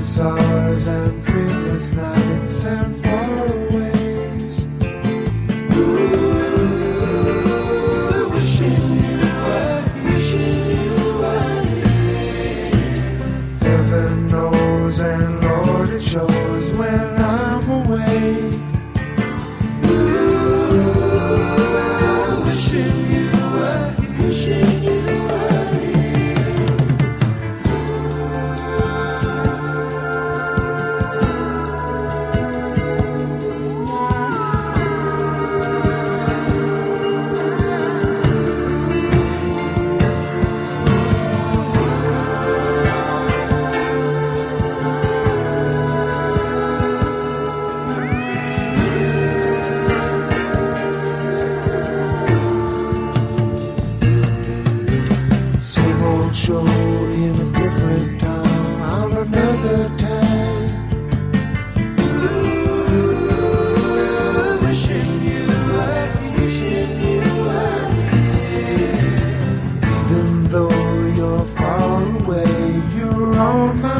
stars and dreamless nights and far show in a different town on another time. Wishing you were wishing you were here. Even though you're far away, you're on my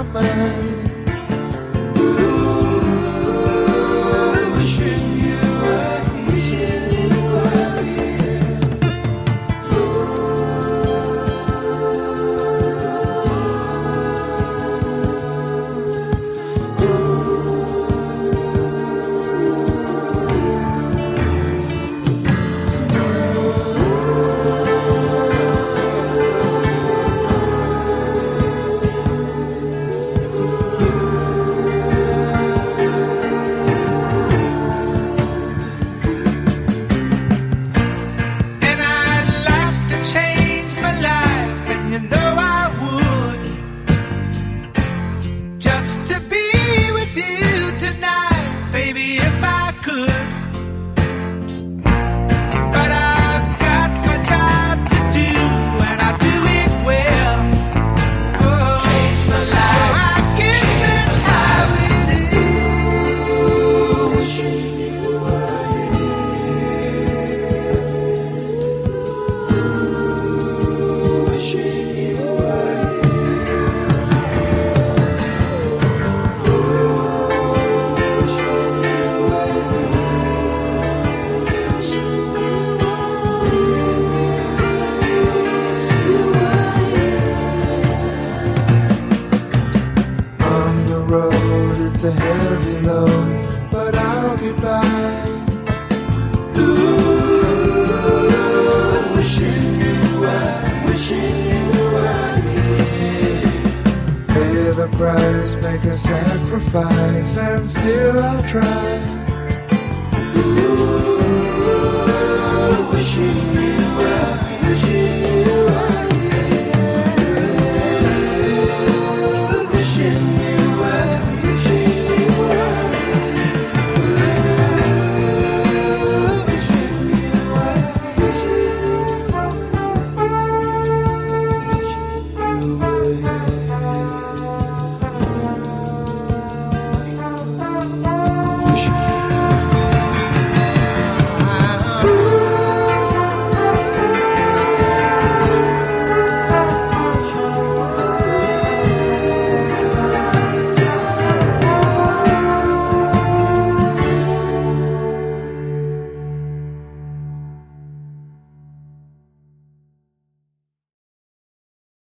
must make a sacrifice, and still I'll try.